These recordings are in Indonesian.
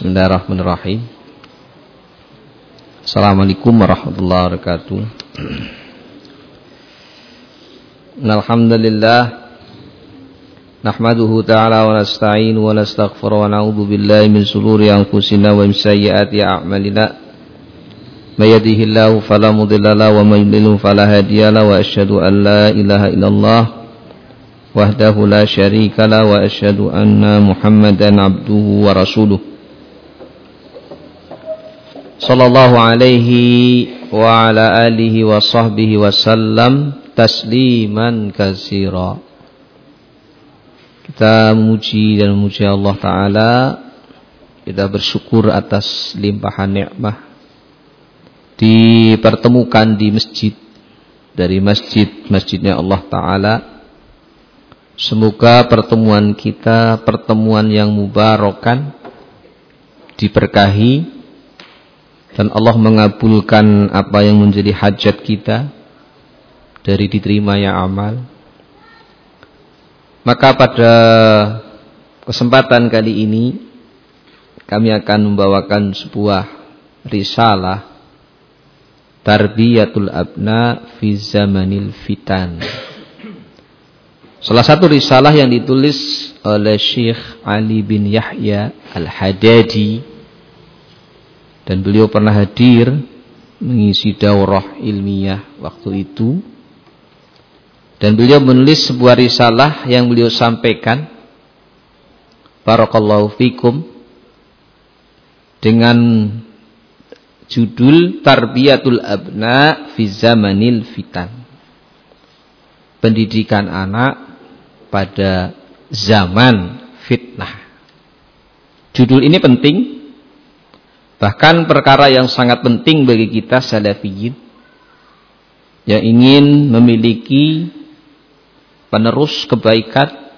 Bismillahirrahmanirrahim. Assalamualaikum warahmatullahi wabarakatuh. Alhamdulillah nahmaduhu ta'ala wa nasta'inu wa nastaghfiru wa na'udzu billahi min shururi anfusina wa min a'malina. May yahdihillahu fala wa may yudlil fala hadiya lahu wa asyhadu an la ilaha illallah wahdahu la syarika lahu wa asyhadu anna Muhammadan abduhu wa rasuluh. Sallallahu alaihi wa ala alihi wa sahbihi wasallam tasliman kasira kita memuji dan memuji Allah Ta'ala. Kita bersyukur atas limpahan nikmah dipertemukan di masjid dari masjid masjidnya Allah Ta'ala. Semoga pertemuan kita pertemuan yang mubarokan diberkahi dan Allah mengabulkan apa yang menjadi hajat kita. Dari diterimanya amal. Maka pada kesempatan kali ini kami akan membawakan sebuah risalah. Tarbiyatul Abna fi Zamanil Fitan. Salah satu risalah yang ditulis oleh Syekh Ali bin Yahya Al-Hadadi dan beliau pernah hadir mengisi daurah ilmiah waktu itu. Dan beliau menulis sebuah risalah yang beliau sampaikan Barakallahu fikum dengan judul Tarbiyatul Abna fi Zamanil Fitan. Pendidikan anak pada zaman fitnah. Judul ini penting Bahkan perkara yang sangat penting bagi kita salafiyin yang ingin memiliki penerus kebaikan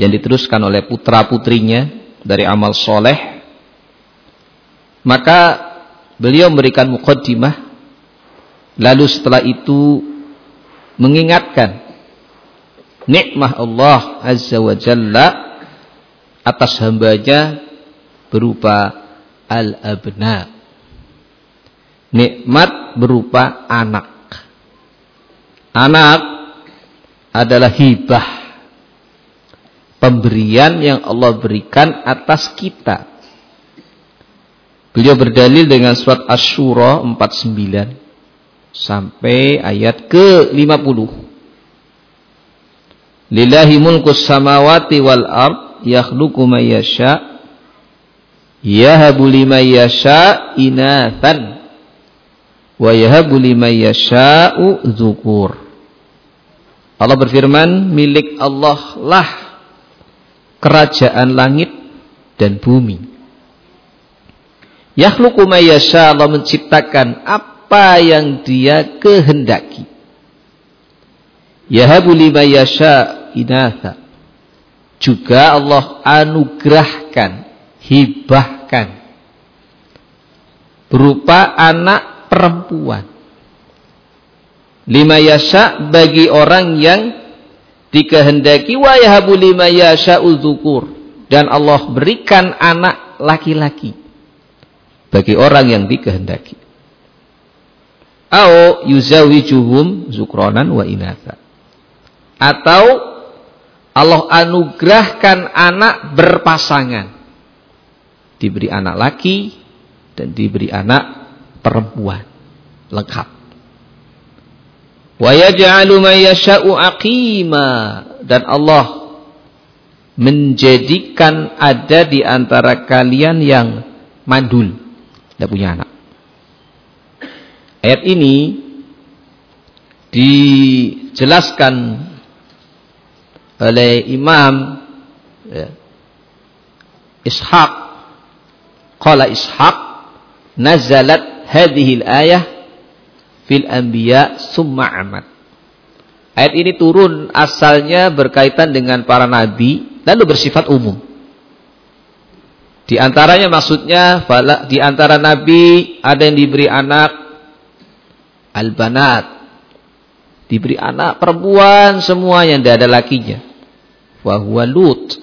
yang diteruskan oleh putra-putrinya dari amal soleh maka beliau memberikan mukaddimah lalu setelah itu mengingatkan nikmah Allah Azza wa Jalla atas hambanya berupa al-abna. Nikmat berupa anak. Anak adalah hibah. Pemberian yang Allah berikan atas kita. Beliau berdalil dengan surat Ash-Shura 49 sampai ayat ke-50. Lillahi mulkus samawati wal ard yakhluqu may yahabu liman yasha inathan. Wa yahabu liman yasha'u dzukur Allah berfirman milik Allah lah kerajaan langit dan bumi. Yakhluqu ma yasha Allah menciptakan apa yang dia kehendaki. Yahabu liman yasha inatha. Juga Allah anugerahkan hibah berupa anak perempuan. Lima yasha bagi orang yang dikehendaki wa yahabu lima yasha udzukur dan Allah berikan anak laki-laki bagi orang yang dikehendaki. Au yuzawijuhum zukronan wa inatha. Atau Allah anugerahkan anak berpasangan diberi anak laki dan diberi anak perempuan. Lengkap. Dan Allah menjadikan ada di antara kalian yang mandul. Tidak punya anak. Ayat ini dijelaskan oleh Imam ya, Ishaq Qala Ishaq nazalat hadhil ayah fil anbiya summa amat. Ayat ini turun asalnya berkaitan dengan para nabi lalu bersifat umum. Di antaranya maksudnya di antara nabi ada yang diberi anak albanat. Diberi anak perempuan semua yang tidak ada lakinya. Wa huwa Lut.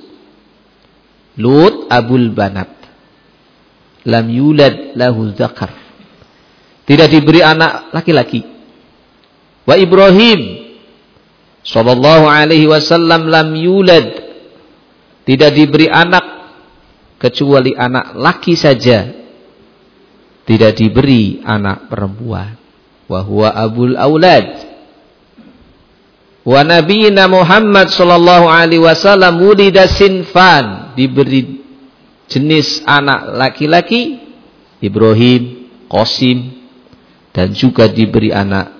Lut abul banat lam yulad lahu zakar. Tidak diberi anak laki-laki. Wa Ibrahim sallallahu alaihi wasallam lam yulad tidak diberi anak kecuali anak laki saja. Tidak diberi anak perempuan. Wa huwa abul aulad. Wa nabiyina Muhammad sallallahu alaihi wasallam wulida sinfan, diberi jenis anak laki-laki Ibrahim, Qasim dan juga diberi anak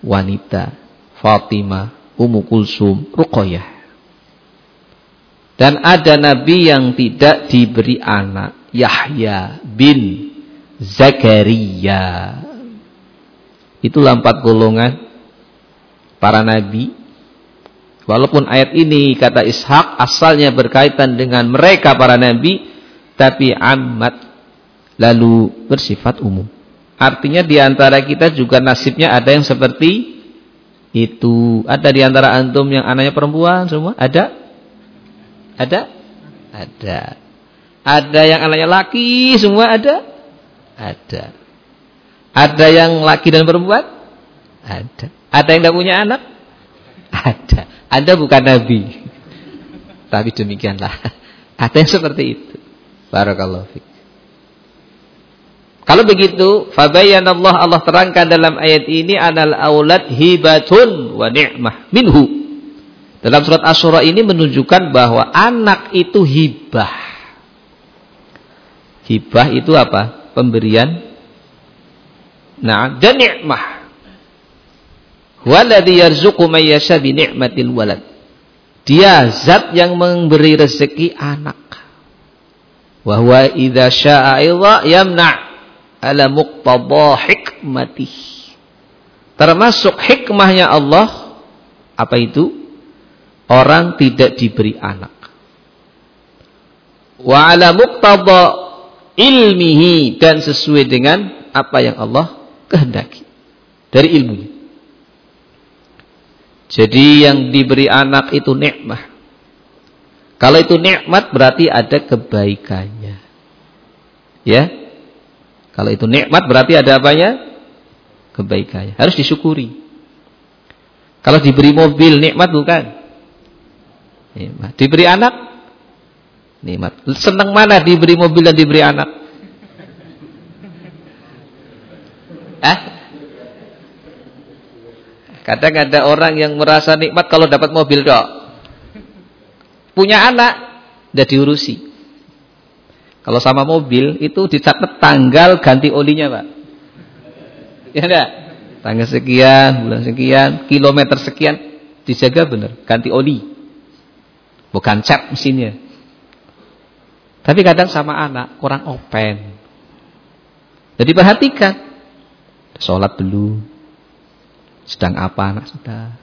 wanita Fatimah, Ummu Kulsum, Ruqayyah. Dan ada nabi yang tidak diberi anak, Yahya bin Zakaria. Itulah empat golongan para nabi Walaupun ayat ini kata Ishak asalnya berkaitan dengan mereka para nabi, tapi amat lalu bersifat umum. Artinya di antara kita juga nasibnya ada yang seperti itu. Ada di antara antum yang anaknya perempuan semua? Ada? Ada? Ada. Ada yang anaknya laki semua ada? Ada. Ada yang laki dan perempuan? Ada. Ada yang tidak punya anak? Ada. Anda bukan nabi. Tapi demikianlah. Ada yang seperti itu. Barakallahu fiik. Kalau begitu, fabayyanallah Allah terangkan dalam ayat ini anal aulad hibatun wa ni'mah minhu. Dalam surat Asyura ini menunjukkan bahwa anak itu hibah. Hibah itu apa? Pemberian. Nah, dan nikmah. Waladhi yarzuqu may yasha bi ni'matil walad. Dia zat yang memberi rezeki anak. Wa huwa idza syaa'a yamna' ala muqtada hikmatih. Termasuk hikmahnya Allah apa itu? Orang tidak diberi anak. Wa ala muqtada ilmihi dan sesuai dengan apa yang Allah kehendaki dari ilmunya. Jadi yang diberi anak itu nikmat. Kalau itu nikmat berarti ada kebaikannya. Ya. Kalau itu nikmat berarti ada apanya? Kebaikannya. Harus disyukuri. Kalau diberi mobil nikmat bukan? Nikmat. Diberi anak nikmat. Senang mana diberi mobil dan diberi anak? Eh? Kadang ada orang yang merasa nikmat kalau dapat mobil dok. Punya anak, tidak diurusi. Kalau sama mobil itu dicatat tanggal ganti olinya pak. Ya enggak? Tanggal sekian, bulan sekian, kilometer sekian, dijaga benar, ganti oli. Bukan cat mesinnya. Tapi kadang sama anak kurang open. Jadi perhatikan. Sholat dulu, sedang apa anak sudah?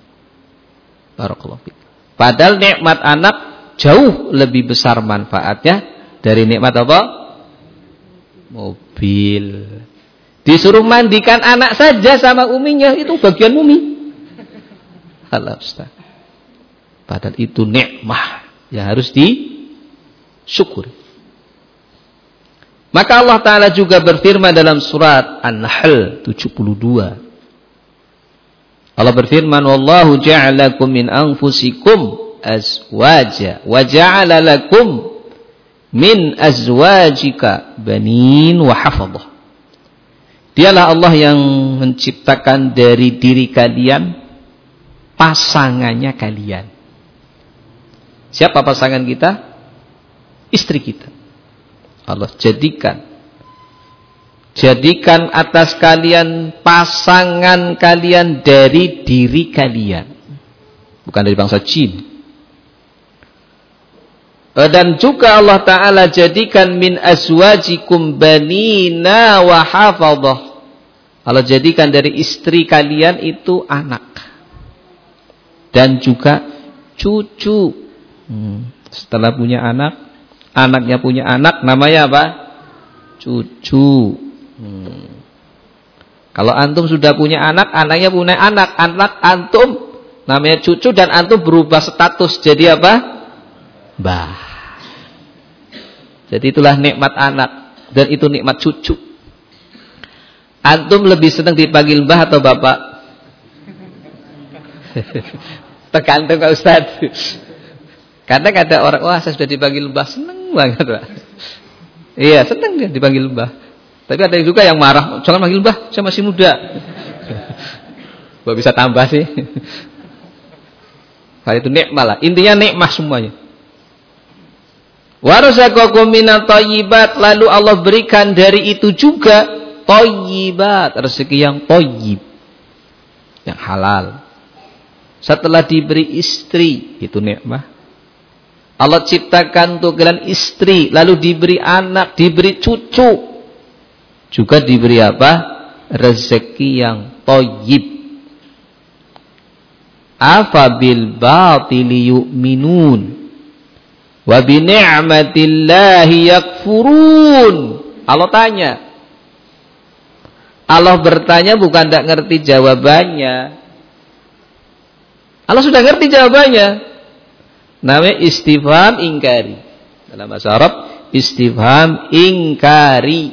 Barakallahu. Padahal nikmat anak jauh lebih besar manfaatnya dari nikmat apa? Mobil. Disuruh mandikan anak saja sama uminya itu bagian umi. Allah Ustaz. Padahal itu nikmah yang harus disyukuri. Maka Allah Ta'ala juga berfirman dalam surat An-Nahl 72. Allah berfirman, "Wallahu ja'alakum min anfusikum azwaja wa ja'ala lakum min azwajika banin wa hafadhah." Dialah Allah yang menciptakan dari diri kalian pasangannya kalian. Siapa pasangan kita? Istri kita. Allah jadikan Jadikan atas kalian pasangan kalian dari diri kalian. Bukan dari bangsa jin. Eh, dan juga Allah Ta'ala jadikan min azwajikum banina wa hafadah. Allah jadikan dari istri kalian itu anak. Dan juga cucu. Hmm. Setelah punya anak, anaknya punya anak, namanya apa? Cucu. Hmm. Kalau antum sudah punya anak, anaknya punya anak, anak antum namanya cucu dan antum berubah status jadi apa? Bah. Jadi itulah nikmat anak. dan itu nikmat cucu. Antum lebih senang dipanggil mbah atau bapak? Tergantung Pak Ustaz. Kadang ada orang, wah saya sudah dipanggil mbah, senang banget Pak. Iya, senang dia dipanggil mbah. Tapi ada juga yang marah, jangan panggil mbah, saya masih muda. Gak bisa tambah sih. Hal itu nikmat lah. Intinya nikmat semuanya. Warzaqakum minat thayyibat lalu Allah berikan dari itu juga thayyibat, rezeki yang thayyib. Yang halal. Setelah diberi istri, itu nikmat. Allah ciptakan untuk kalian istri, lalu diberi anak, diberi cucu. Juga diberi apa? Rezeki yang thayyib. Afabil batili yu'minun Wa bi ni'matillahi yakfurun. Allah tanya. Allah bertanya bukan tidak ngerti jawabannya. Allah sudah ngerti jawabannya. Namanya istifham ingkari. Dalam bahasa Arab istifham ingkari.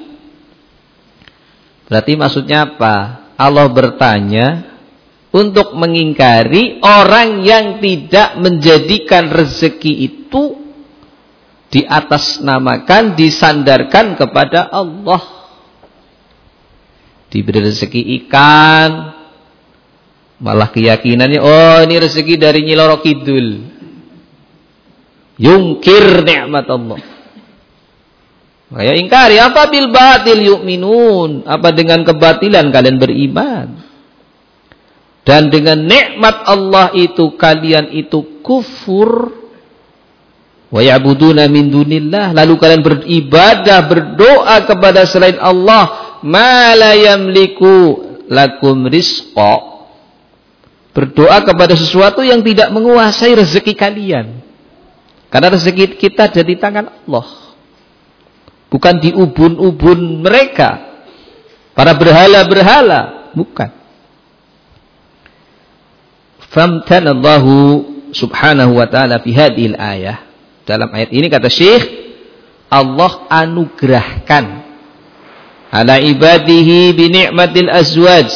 Berarti maksudnya apa? Allah bertanya untuk mengingkari orang yang tidak menjadikan rezeki itu di atas namakan disandarkan kepada Allah. Diberi rezeki ikan. Malah keyakinannya oh ini rezeki dari Nyiloro Kidul. Yungkir nikmat Allah. Maya ingkari apa bil batil yu'minun. Apa dengan kebatilan? Kalian beriman. Dan dengan nikmat Allah itu kalian itu kufur wa ya'buduna min dunillah. Lalu kalian beribadah berdoa kepada selain Allah. Ma la yamliku lakum rizqa. Berdoa kepada sesuatu yang tidak menguasai rezeki kalian. Karena rezeki kita ada di tangan Allah. Bukan di ubun-ubun mereka. Para berhala-berhala. Bukan. Famtanallahu subhanahu wa ta'ala fi hadhihi ayah dalam ayat ini kata Syekh Allah anugerahkan ala ibadihi bi ni'matil azwaj.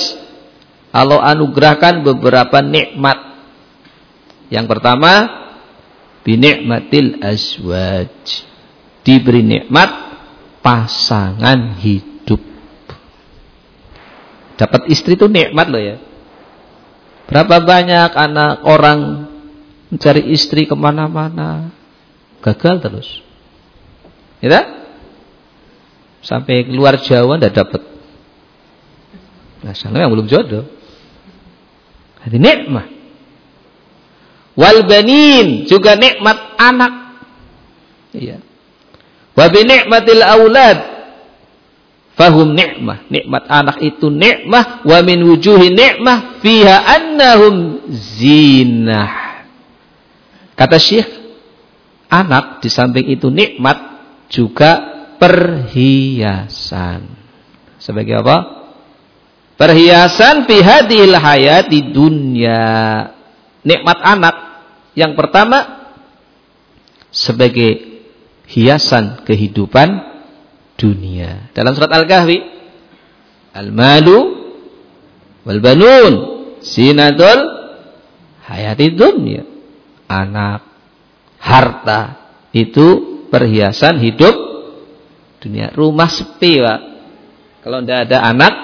Allah anugerahkan beberapa nikmat. Yang pertama bi ni'matil azwaj. Diberi nikmat pasangan hidup. Dapat istri itu nikmat loh ya. Berapa banyak anak orang mencari istri ke mana-mana gagal terus. Ya Sampai keluar Jawa tidak dapat. Nah, sana yang belum jodoh. Jadi nikmat. Wal banin juga nikmat anak. Iya. Wa bi nikmatil aulad fahum nikmah. Nikmat anak itu nikmah wa min wujuhi nikmah fiha annahum zinah. Kata Syekh anak di samping itu nikmat juga perhiasan. Sebagai apa? Perhiasan fi hadhil hayati dunya. Nikmat anak yang pertama sebagai hiasan kehidupan dunia. Dalam surat Al-Kahfi, al-malu wal banun sinatul hayati dunya. Anak harta itu perhiasan hidup dunia. Rumah sepi, Pak. Kalau tidak ada anak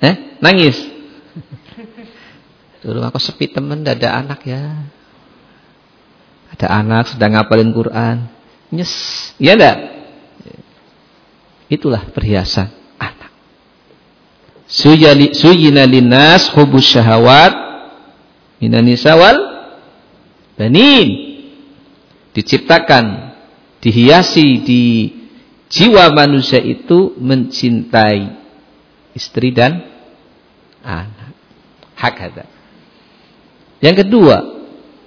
eh nangis. Rumah kok sepi teman, tidak ada anak ya. Ada anak sedang ngapalin Quran. Nyes. Iya enggak? Itulah perhiasan anak. Suyina linas hubus syahawat minanisa wal banin diciptakan, dihiasi di jiwa manusia itu mencintai istri dan anak. Hak ada. Yang kedua,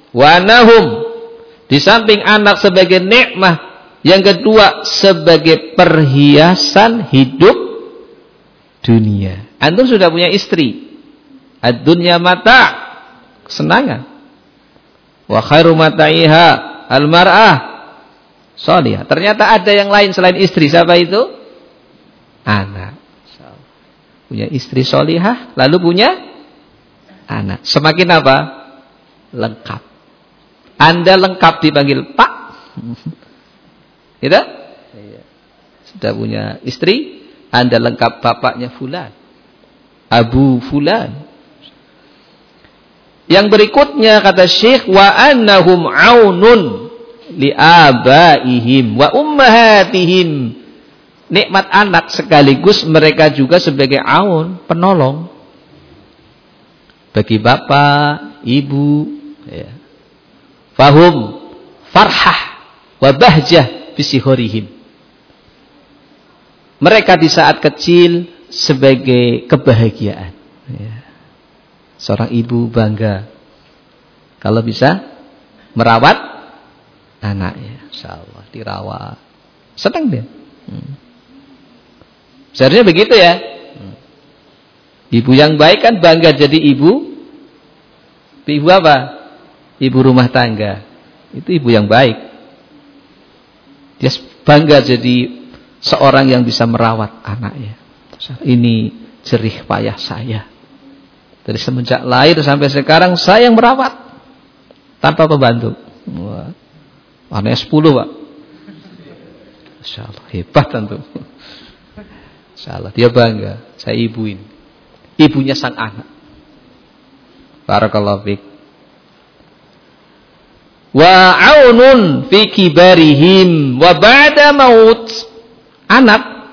wanahum di samping anak sebagai nikmah, yang kedua sebagai perhiasan hidup dunia. Antum sudah punya istri. Ad-dunya mata kesenangan. Wa khairu mata'iha Al-mar'ah solihah. Ternyata ada yang lain selain istri. Siapa itu? Anak. Punya istri solihah, lalu punya anak. Semakin apa? Lengkap. Anda lengkap dipanggil Pak. Gitu? Sudah punya istri, Anda lengkap bapaknya fulan. Abu fulan. Yang berikutnya kata Syekh wa annahum aunun li abaihim wa ummahatihim. Nikmat anak sekaligus mereka juga sebagai aun, penolong bagi bapak, ibu, ya. Fahum farhah wa bahjah bisihorihim. Mereka di saat kecil sebagai kebahagiaan. Ya. Seorang ibu bangga kalau bisa merawat anaknya. Insyaallah dirawat. Senang dia. Hmm. Seharusnya begitu ya. Hmm. Ibu yang baik kan bangga jadi ibu. Ibu apa? Ibu rumah tangga. Itu ibu yang baik. Dia bangga jadi seorang yang bisa merawat anaknya. Ini jerih payah saya. Dari semenjak lahir sampai sekarang saya yang merawat tanpa pembantu. Wah. Anaknya 10, Pak. Allah, hebat tentu. Masya Allah, dia bangga. Saya ibuin. Ibunya sang anak. Barakallahu fiqh. Wa aunun fi kibarihim wa ba'da maut. Anak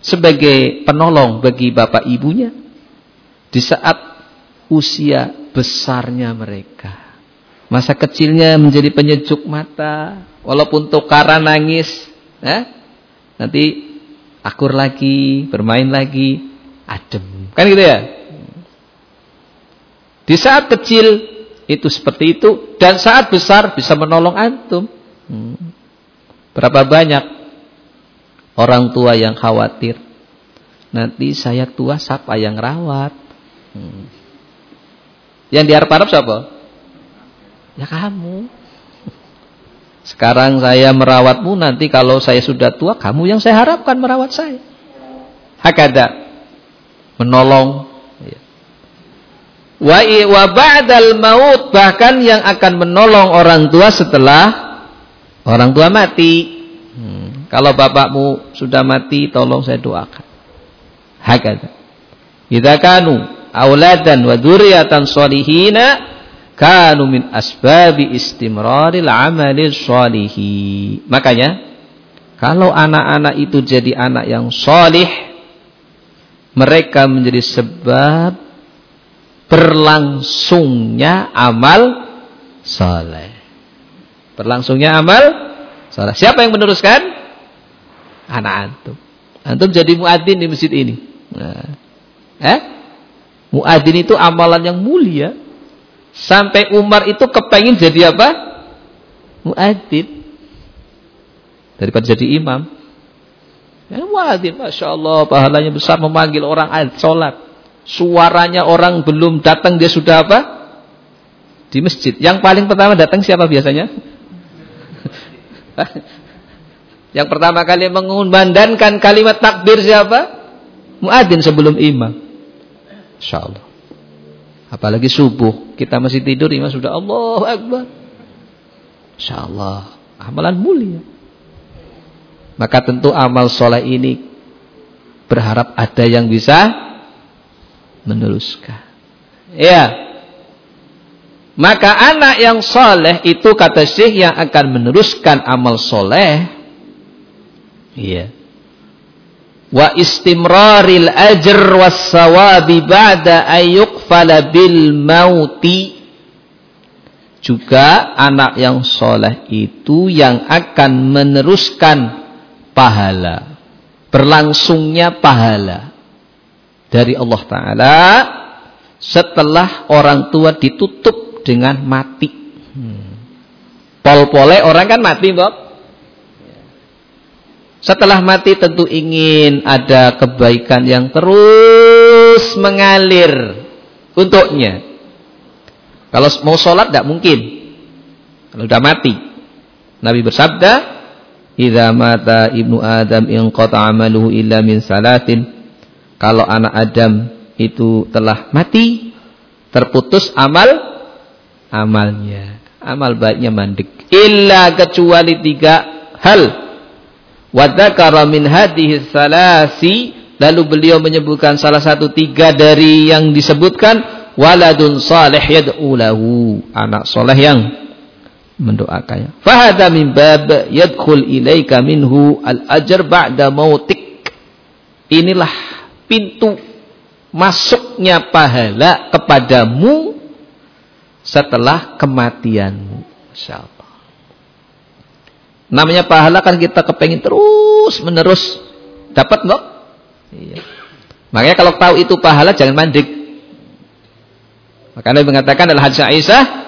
sebagai penolong bagi bapak ibunya di saat usia besarnya mereka. Masa kecilnya menjadi penyejuk mata, walaupun tukaran nangis, eh? nanti akur lagi, bermain lagi, adem. Kan gitu ya? Di saat kecil itu seperti itu dan saat besar bisa menolong antum. Hmm. Berapa banyak orang tua yang khawatir nanti saya tua siapa yang rawat? Hmm. Yang diharap-harap siapa? Ya kamu. Sekarang saya merawatmu, nanti kalau saya sudah tua, kamu yang saya harapkan merawat saya. Hakada. Menolong. Ya. Wa, wa ba'dal maut, bahkan yang akan menolong orang tua setelah orang tua mati. Hmm. Kalau bapakmu sudah mati, tolong saya doakan. Hakada. Kita kanu auladan wa dzurriatan sholihina kanu min asbabi istimraril amali sholihi. Makanya kalau anak-anak itu jadi anak yang solih, mereka menjadi sebab berlangsungnya amal soleh. Berlangsungnya amal soleh. Siapa yang meneruskan? Anak antum. Antum jadi muadzin di masjid ini. Nah. Eh? Muadzin itu amalan yang mulia. Sampai Umar itu kepengen jadi apa? Muadzin. Daripada jadi imam. Ya, muadzin, Masya Allah, pahalanya besar memanggil orang sholat. Suaranya orang belum datang, dia sudah apa? Di masjid. Yang paling pertama datang siapa biasanya? Yang pertama kali mengumandangkan kalimat takbir siapa? Muadzin sebelum imam. Insya Allah. Apalagi subuh, kita masih tidur, imam sudah Allah Akbar. Insya Allah, amalan mulia. Maka tentu amal soleh ini berharap ada yang bisa meneruskan. Ya. Maka anak yang soleh itu kata Syekh yang akan meneruskan amal soleh. Iya wa istimraril ajr was sawabi ba'da ayyuqfala bil mauti. Juga anak yang soleh itu yang akan meneruskan pahala berlangsungnya pahala dari Allah Ta'ala setelah orang tua ditutup dengan mati. Hmm. pol-pole orang kan mati Bob setelah mati tentu ingin ada kebaikan yang terus mengalir untuknya. Kalau mau sholat tidak mungkin. Kalau sudah mati. Nabi bersabda, idza mata ibnu adam in amaluhu illa min salatin kalau anak Adam itu telah mati terputus amal amalnya amal baiknya mandek illa kecuali tiga hal wa dzakara min hadhihi salasi lalu beliau menyebutkan salah satu tiga dari yang disebutkan waladun salih yad'u lahu. Anak soleh yang mendoakannya fahada min bab yadkhul ilaika minhu al ajr ba'da mautik. Inilah pintu masuknya pahala kepadamu setelah kematianmu. Masya Allah namanya pahala kan kita kepengen terus menerus dapat enggak iya. makanya kalau tahu itu pahala jangan mandik makanya mengatakan adalah hadis Aisyah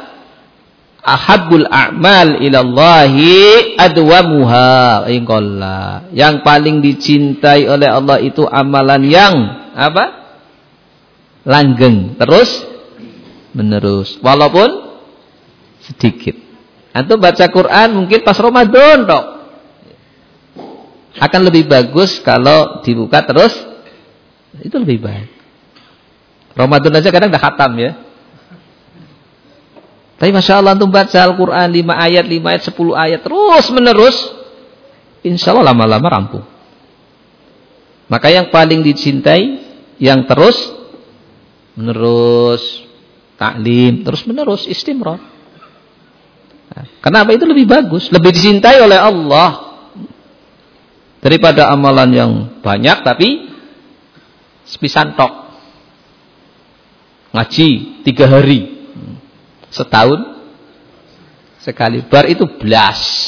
ahabul a'mal ilallahi adwamuha ingqalla. Yang paling dicintai oleh Allah itu amalan yang apa? langgeng, terus menerus. Walaupun sedikit. Antum baca Quran mungkin pas Ramadan dok. Akan lebih bagus kalau dibuka terus itu lebih baik. Ramadan aja kadang dah khatam ya. Tapi Masya Allah untuk baca Al-Quran 5 ayat, 5 ayat, 10 ayat. Terus menerus. Insya Allah lama-lama rampung. Maka yang paling dicintai. Yang terus menerus. Taklim. Terus menerus istimror. Kenapa? Itu lebih bagus? Lebih dicintai oleh Allah. Daripada amalan yang banyak tapi sepisan tok. Ngaji tiga hari setahun sekali. Bar itu belas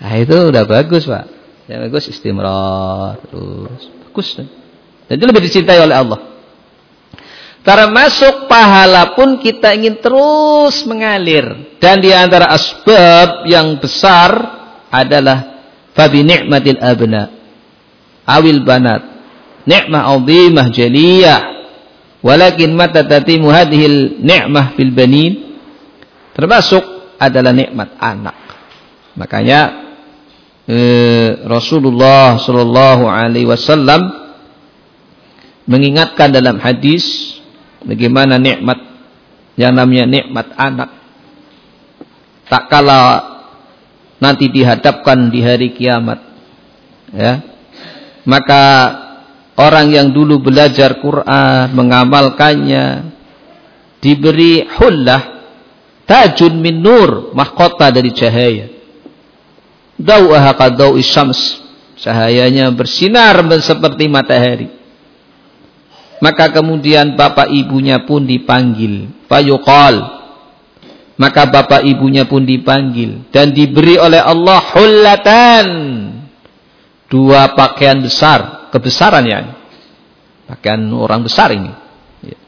nah itu udah bagus pak. Yang bagus. Istimrar terus bagus. Dan itu lebih dicintai oleh Allah termasuk pahala pun kita ingin terus mengalir. Dan di antara asbab yang besar adalah fabi ni'matil abna. Awil banat. Ni'mah azimah jaliyah Walakin mata tatimu hadhil ni'mah fil banin. Termasuk adalah nikmat anak. Makanya eh, Rasulullah sallallahu alaihi wasallam mengingatkan dalam hadis bagaimana nikmat yang namanya nikmat anak. Tak kala nanti dihadapkan di hari kiamat ya. Maka orang yang dulu belajar Quran, mengamalkannya, diberi hullah, tajun min nur, mahkota dari cahaya. Dau'aha qadau'i syams. Cahayanya bersinar seperti matahari. Maka kemudian bapak ibunya pun dipanggil. Fayuqal. Maka bapak ibunya pun dipanggil. Dan diberi oleh Allah hullatan. Dua pakaian besar kebesaran ya. Pakaian orang besar ini. Ya.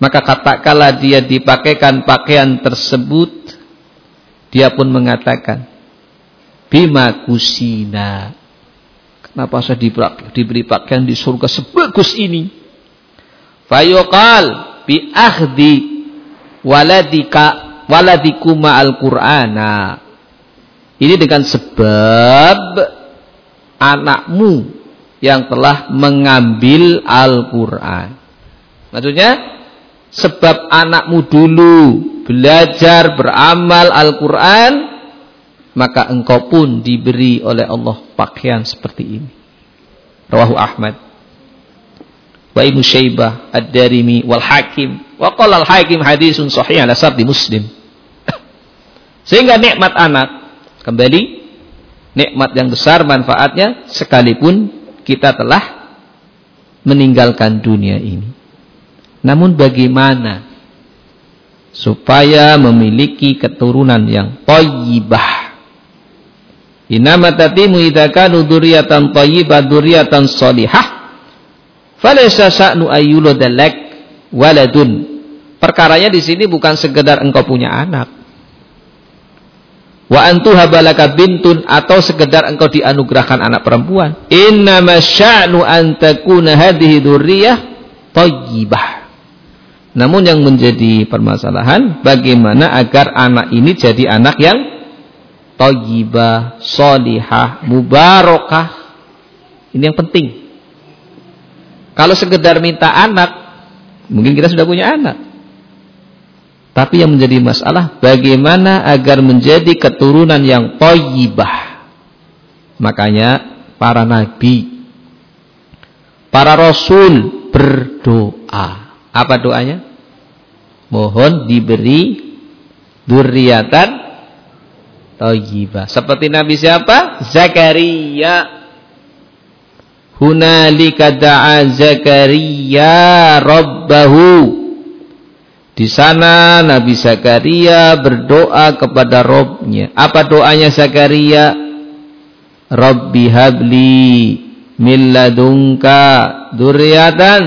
Maka katakanlah dia dipakaikan pakaian tersebut, dia pun mengatakan, Bima kusina. Kenapa saya diberi pakaian di surga sebagus ini? Fayuqal bi akhdi waladika waladikuma al-Qur'ana. Ini dengan sebab anakmu yang telah mengambil Al-Quran. Maksudnya, sebab anakmu dulu belajar beramal Al-Quran, maka engkau pun diberi oleh Allah pakaian seperti ini. Rawahu Ahmad. Wa Ibnu Syaibah Ad-Darimi wal Hakim. Wa qala al-Hakim hadisun sahih ala sabdi Muslim. Sehingga nikmat anak kembali nikmat yang besar manfaatnya sekalipun kita telah meninggalkan dunia ini. Namun bagaimana supaya memiliki keturunan yang thayyibah? Inama tatimu idza kanu dzurriatan thayyibah dzurriatan shalihah. Falaysa sa'nu ayyuladalak waladun. Perkaranya di sini bukan sekedar engkau punya anak wa antuha balaka bintun atau sekedar engkau dianugerahkan anak perempuan innama sya'nu an takuna hadhihi dzurriyyah thayyibah namun yang menjadi permasalahan bagaimana agar anak ini jadi anak yang thayyibah, sholihah, mubarakah. Ini yang penting. Kalau sekedar minta anak, mungkin kita sudah punya anak. Tapi yang menjadi masalah bagaimana agar menjadi keturunan yang thayyibah. Makanya para nabi, para rasul berdoa. Apa doanya? Mohon diberi duriatan thayyibah. Seperti Nabi siapa? Zakaria. Hunalika da'a Zakaria rabbahu. Di sana Nabi Zakaria berdoa kepada Robnya. Apa doanya Zakaria? Rabbi habli min ladunka dzurriatan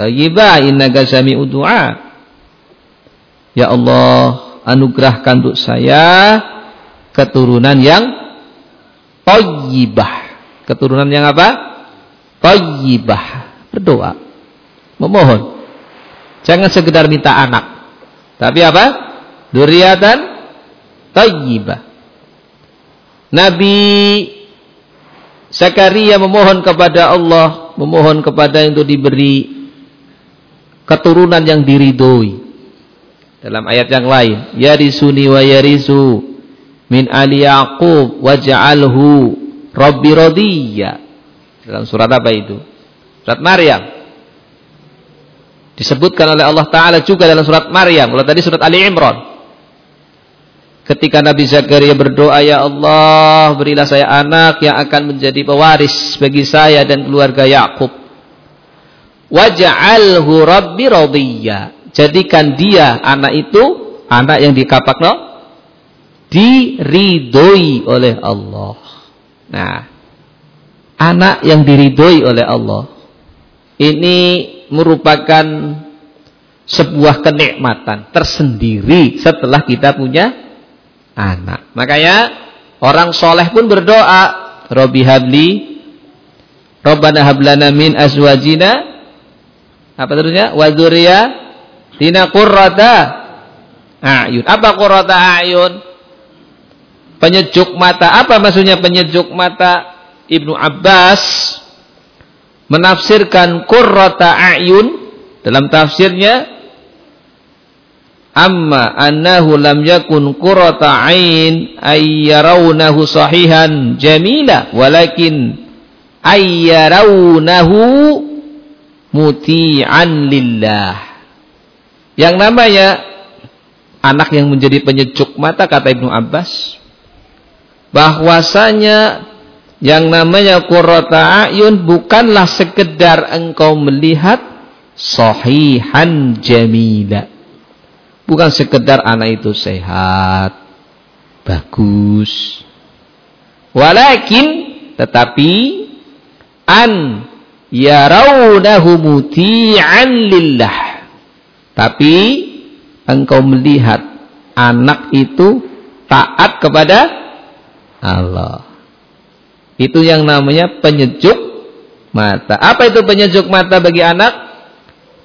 thayyibah innaka sami'ud du'a. Ya Allah, anugerahkan untuk saya keturunan yang thayyibah. Keturunan yang apa? Thayyibah. Berdoa. Memohon. Jangan sekedar minta anak. Tapi apa? Duriatan thayyibah. Nabi Zakaria memohon kepada Allah, memohon kepada untuk diberi keturunan yang diridhoi. Dalam ayat yang lain, yarisuni wa yarisu min ali Yaqub waj'alhu rabbi radiyya. Dalam surat apa itu? Surat Maryam. Disebutkan oleh Allah Ta'ala juga dalam surat Maryam. Kalau tadi surat Ali Imran. Ketika Nabi Zakaria berdoa, Ya Allah, berilah saya anak yang akan menjadi pewaris bagi saya dan keluarga Yakub. Waj'alhu rabbi radiyya jadikan dia anak itu anak yang dikapak no diridoi oleh Allah. Nah, anak yang diridoi oleh Allah ini merupakan sebuah kenikmatan tersendiri setelah kita punya anak. Makanya orang soleh pun berdoa, Robi habli, Robbana hablana min azwajina, apa terusnya? Wadhuria Tina qurrata ayun. Apa qurrata ayun? Penyejuk mata. Apa maksudnya penyejuk mata? Ibnu Abbas menafsirkan qurrata ayun dalam tafsirnya amma annahu lam yakun qurrata ain ayyarawnahu sahihan jamila walakin ayyarawnahu muti'an lillah yang namanya anak yang menjadi penyejuk mata kata Ibnu Abbas bahwasanya yang namanya qurrata ayun bukanlah sekedar engkau melihat sahihan jamila. Bukan sekedar anak itu sehat, bagus. Walakin tetapi an yarawnahu muti'an lillah tapi engkau melihat anak itu taat kepada Allah. Itu yang namanya penyejuk mata. Apa itu penyejuk mata bagi anak?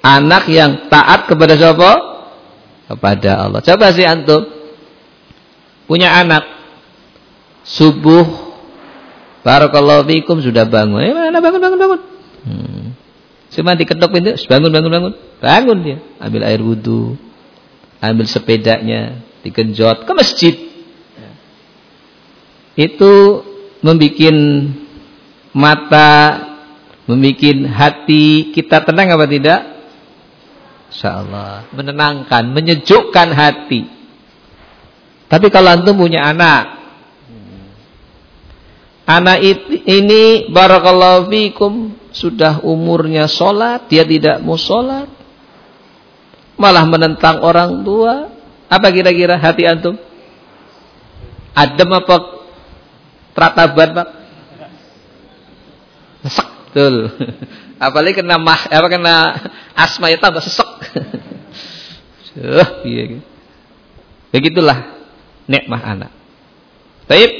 Anak yang taat kepada siapa? Kepada Allah. Coba sih antum punya anak subuh barakallahu fikum sudah bangun. Eh mana bangun bangun bangun. Hmm. Cuma diketok pintu, bangun, bangun, bangun. Bangun dia. Ambil air wudhu. Ambil sepedanya. Digenjot ke masjid. Itu membuat mata, membuat hati kita tenang apa tidak? Insya Allah. Menenangkan, menyejukkan hati. Tapi kalau antum punya anak. Anak ini barakallahu fikum sudah umurnya sholat, dia tidak mau sholat. Malah menentang orang tua. Apa kira-kira hati antum? Adem apa trataban pak? Sesek. Betul. Apalagi kena mah, apa kena asma ya tambah sesek. Uh, iya. Begitulah nikmah anak. Baik.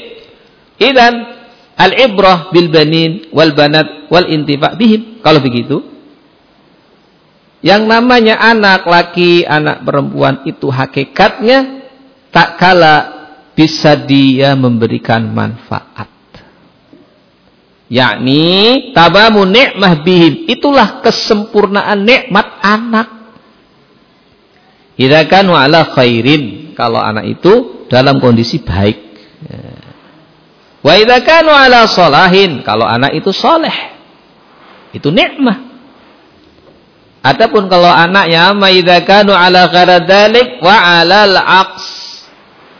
Idan Al-ibrah bil banin wal banat wal intifa bihim. Kalau begitu, yang namanya anak laki, anak perempuan itu hakikatnya tak kala bisa dia memberikan manfaat. Yakni tabamu nikmah bihim. Itulah kesempurnaan nikmat anak. Idza kanu ala khairin. Kalau anak itu dalam kondisi baik. Wa idza kanu ala salahin. Kalau anak itu soleh. Itu nikmah. Adapun kalau anaknya ma idza kanu ala gharadalik wa alal aqs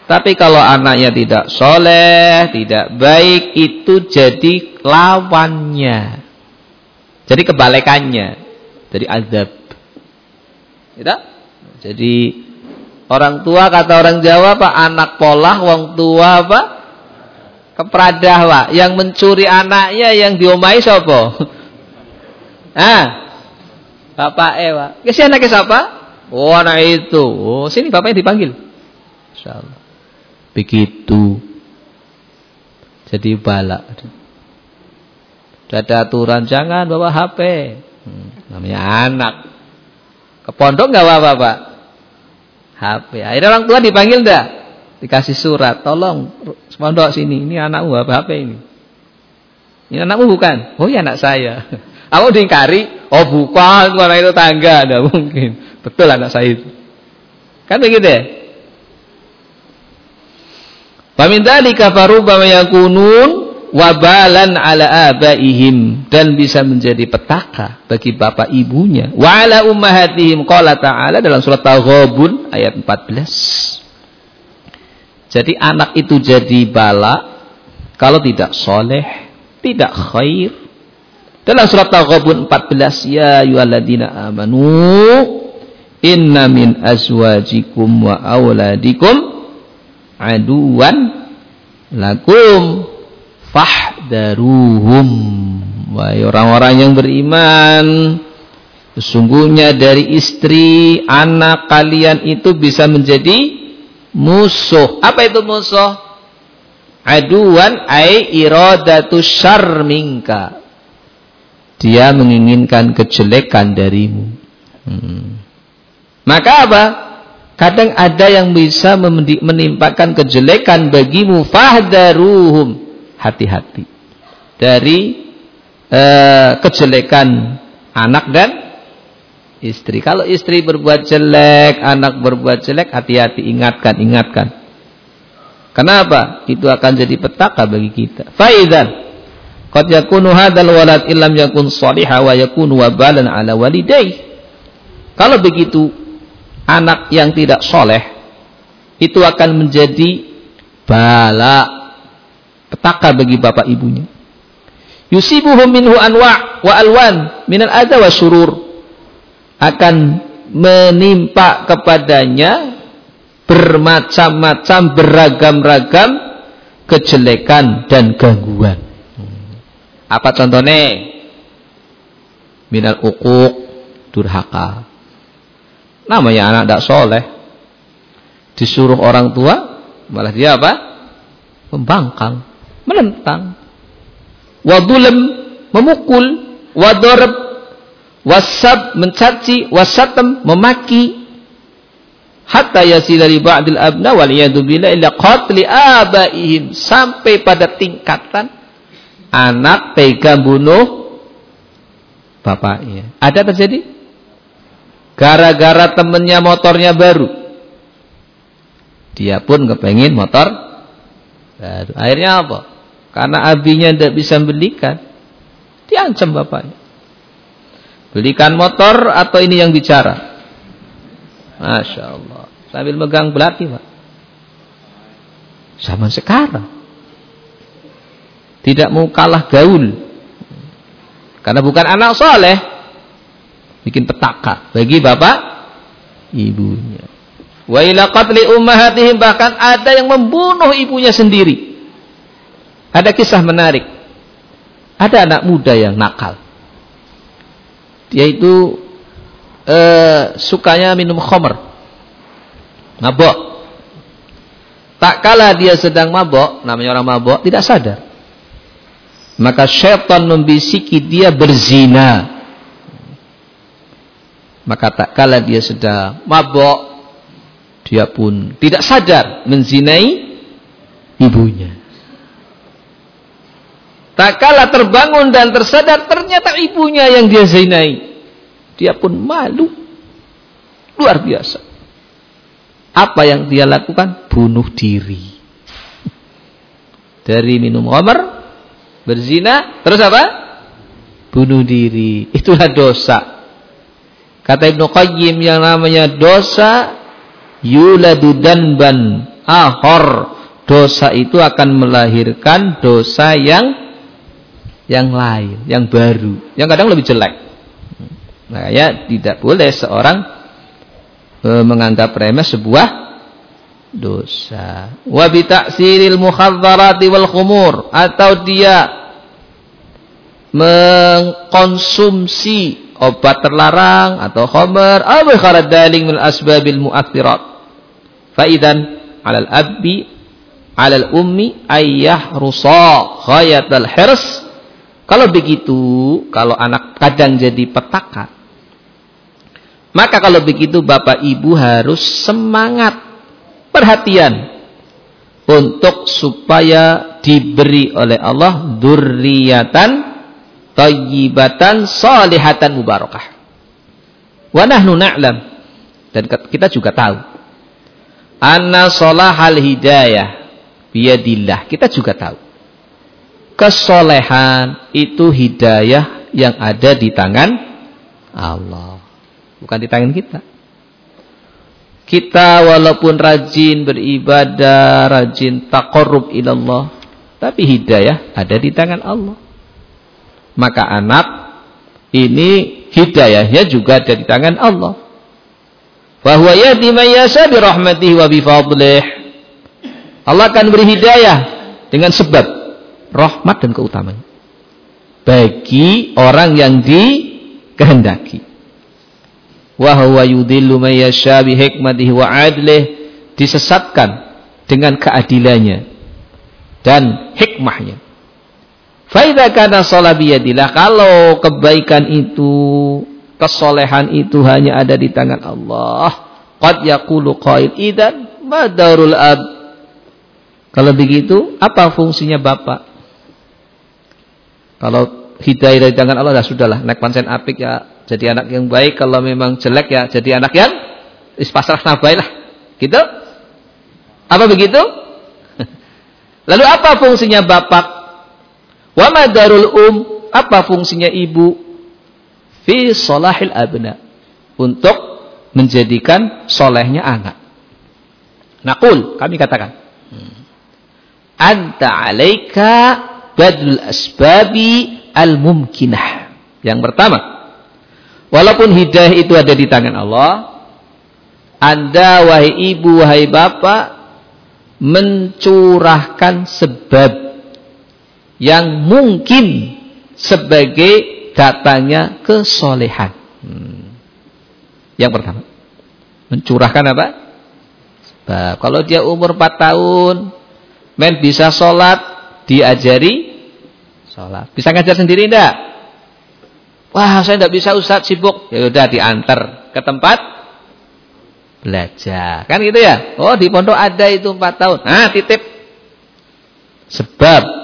tapi kalau anaknya tidak soleh, tidak baik, itu jadi lawannya. Jadi kebalikannya. Jadi azab. Tidak? Ya jadi orang tua kata orang Jawa Pak anak polah, wong tua apa? Kepradah Pak. Yang mencuri anaknya yang diomai siapa? ah. Bapak eh Pak. Kesi anaknya siapa? Oh anak itu. Oh sini bapaknya dipanggil. Insyaallah. Begitu. Jadi balak. Ada aturan jangan bawa HP. Hmm, namanya anak. Ke pondok nggak apa-apa. HP. Akhirnya orang tua dipanggil enggak? Dikasih surat, tolong pondok sini, ini anakmu apa HP ini? Ini anakmu bukan? Oh ya anak saya. Aku diingkari, oh bukan, anak itu tangga, enggak mungkin. Betul anak saya itu. Kan begitu ya? Famin dzalika farubama yakunun wabalan ala abaihim dan bisa menjadi petaka bagi bapak ibunya. Wa ala ummahatihim qala ta'ala dalam surat Taghabun ayat 14. Jadi anak itu jadi bala kalau tidak soleh, tidak khair. Dalam surat Taghabun 14 ya ayyuhalladzina amanu inna min azwajikum wa auladikum aduan lakum fahdaruhum. Wahai orang-orang yang beriman sesungguhnya dari istri anak kalian itu bisa menjadi musuh. Apa itu musuh? Aduan ai iradatu syarr minka. Dia menginginkan kejelekan darimu. Hmm. maka apa Kadang ada yang bisa menimpakan kejelekan bagimu fahdaruhum. Hati-hati. Dari uh, kejelekan anak dan istri. Kalau istri berbuat jelek, anak berbuat jelek, hati-hati ingatkan, ingatkan. Kenapa? Itu akan jadi petaka bagi kita. Faizan. Qad yakunu hadzal walad illam yakun salihah wa yakunu wabalan ala walidayh. Kalau begitu anak yang tidak soleh itu akan menjadi bala petaka bagi bapak ibunya. Yusibuhum minhu anwa' wa alwan minal adha wa surur akan menimpa kepadanya bermacam-macam beragam-ragam kejelekan dan gangguan. Apa contohnya? Minal uquq durhaka Namanya anak tidak soleh. Disuruh orang tua, malah dia apa? Membangkang, menentang. Wadulem, memukul. Wadoreb, wasab, mencaci. Wasatem, memaki. Hatta dari ba'dil abna wal billah illa qatli abaihim. Sampai pada tingkatan anak tega bunuh bapaknya. Ada terjadi? Gara-gara temennya motornya baru. Dia pun kepengin motor baru. Akhirnya apa? Karena abinya tidak bisa belikan. Diancam bapaknya. Belikan motor atau ini yang bicara? Masya Allah. Sambil megang belati Pak. Sama sekarang. Tidak mau kalah gaul. Karena bukan anak soleh bikin petaka bagi bapak ibunya. Wa ila qatli ummahatihim bahkan ada yang membunuh ibunya sendiri. Ada kisah menarik. Ada anak muda yang nakal. Dia itu eh, sukanya minum khamr. Mabok. Tak kala dia sedang mabok, namanya orang mabok, tidak sadar. Maka syaitan membisiki dia berzina maka tak kala dia sedang mabok, dia pun tidak sadar menzinai ibunya. Tak kala terbangun dan tersadar ternyata ibunya yang dia zinai. Dia pun malu. Luar biasa. Apa yang dia lakukan? Bunuh diri. Dari minum khamar, berzina, terus apa? Bunuh diri. Itulah dosa. Kata Ibnu Qayyim yang namanya dosa yuladu danban ahor. Dosa itu akan melahirkan dosa yang yang lain, yang baru, yang kadang lebih jelek. Makanya tidak boleh seorang e, menganggap remeh sebuah dosa. Wa bi ta'siril mukhaddarati wal khumur atau dia mengkonsumsi obat terlarang atau khamar aw kharad daling min asbabil mu'athirat. Fa idzan 'alal abbi 'alal ummi ayyah rusa ghayatal hirs kalau begitu, kalau anak kadang jadi petaka, maka kalau begitu bapak ibu harus semangat, perhatian untuk supaya diberi oleh Allah durriyatan tayyibatan salihatan mubarakah. Wa nahnu na'lam dan kita juga tahu anna salahal hidayah biyadillah. Kita juga tahu kesolehan itu hidayah yang ada di tangan Allah. Bukan di tangan kita. Kita walaupun rajin beribadah, rajin taqarrub ilallah, tapi hidayah ada di tangan Allah. Maka anak ini hidayahnya juga ada di tangan Allah. Bahwa bi rahmatihi wa bi. Allah akan beri hidayah dengan sebab rahmat dan keutamaan bagi orang yang dikehendaki wa huwa yudhillu bi hikmatihi wa adlih disesatkan dengan keadilannya dan hikmahnya fa idza kana salabiyadillah kalau kebaikan itu kesolehan itu hanya ada di tangan Allah qad yaqulu qail idan madarul ab kalau begitu apa fungsinya bapak kalau hidayah dari tangan Allah, ya sudahlah. Naik pansen apik ya jadi anak yang baik. Kalau memang jelek ya jadi anak yang ispasrah nabai lah. Gitu? Apa begitu? Lalu apa fungsinya bapak? Wa madarul um? Apa fungsinya ibu? Fi solahil abna. Untuk menjadikan solehnya anak. Nakul, kami katakan. Anta alaika badul asbabi al-mumkinah. Yang pertama, walaupun hidayah itu ada di tangan Allah, Anda wahai ibu, wahai bapak mencurahkan sebab yang mungkin sebagai datanya kesolehan. Hmm. Yang pertama, mencurahkan apa? Sebab kalau dia umur 4 tahun, men bisa sholat, diajari sholat. Bisa ngajar sendiri enggak? Wah, saya enggak bisa Ustaz, sibuk. Ya udah diantar ke tempat belajar. Kan gitu ya? Oh, di pondok ada itu 4 tahun. Nah, titip. Sebab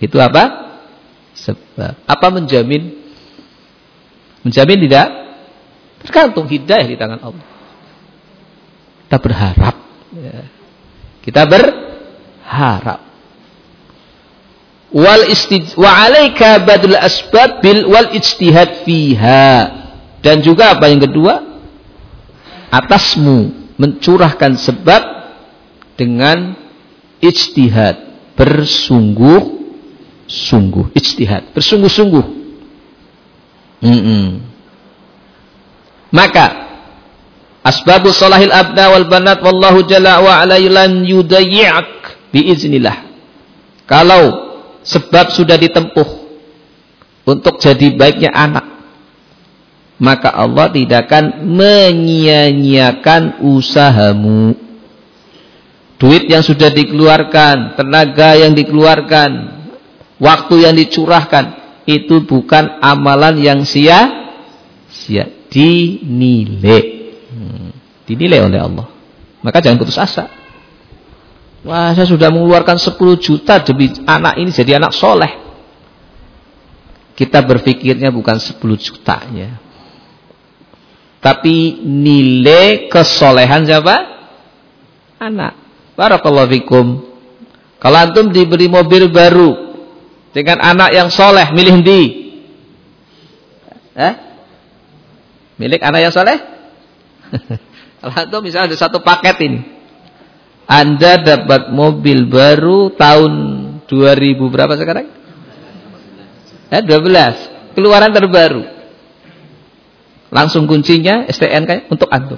itu apa? Sebab. Apa menjamin? Menjamin tidak? Tergantung hidayah di tangan Allah. Kita berharap. Ya. Kita berharap wal istij wa alaika badul asbab bil wal ijtihad fiha dan juga apa yang kedua atasmu mencurahkan sebab dengan ijtihad bersungguh sungguh ijtihad. Bersungguh-sungguh. Mm -mm. maka asbabus salahil abna wal banat wallahu jalla wa ala lan yudayyi'ak biiznillah. Kalau sebab sudah ditempuh untuk jadi baiknya anak maka Allah tidak akan menyia-nyiakan usahamu. Duit yang sudah dikeluarkan tenaga yang dikeluarkan waktu yang dicurahkan itu bukan amalan yang sia-sia dinilai hmm. dinilai oleh Allah maka jangan putus asa Wah, saya sudah mengeluarkan 10 juta demi anak ini jadi anak soleh. Kita berpikirnya bukan 10 jutanya. Tapi nilai kesolehan siapa? Anak. Barakallahu fikum. Kalau antum diberi mobil baru dengan anak yang soleh, milih di? Eh? Milik anak yang soleh? Kalau antum misalnya ada satu paket ini. Anda dapat mobil baru tahun 2000 berapa sekarang? Eh, 12. Keluaran terbaru. Langsung kuncinya STNK untuk antum.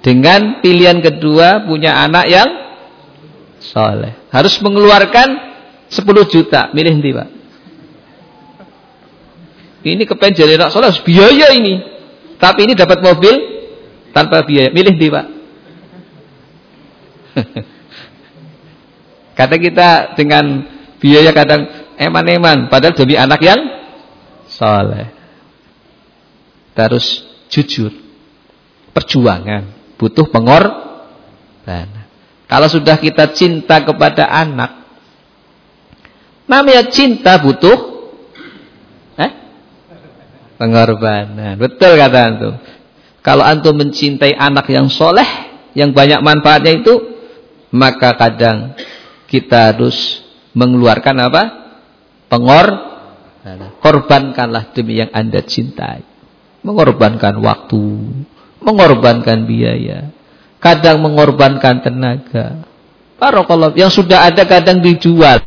Dengan pilihan kedua punya anak yang soleh. Harus mengeluarkan 10 juta. Milih nanti Pak. Ini kepengen jadi anak soleh biaya ini. Tapi ini dapat mobil tanpa biaya. Milih nanti Pak. Kata kita dengan biaya kadang eman-eman. Padahal demi anak yang soleh. Terus jujur. Perjuangan. Butuh pengorbanan. Kalau sudah kita cinta kepada anak. Namanya cinta butuh eh? pengorbanan. Betul kata antum. Kalau antum mencintai anak yang soleh. Yang banyak manfaatnya itu. Maka kadang kita harus mengeluarkan apa? Pengor. Korbankanlah demi yang anda cintai. Mengorbankan waktu. Mengorbankan biaya. Kadang mengorbankan tenaga. Barakallah. Yang sudah ada kadang dijual.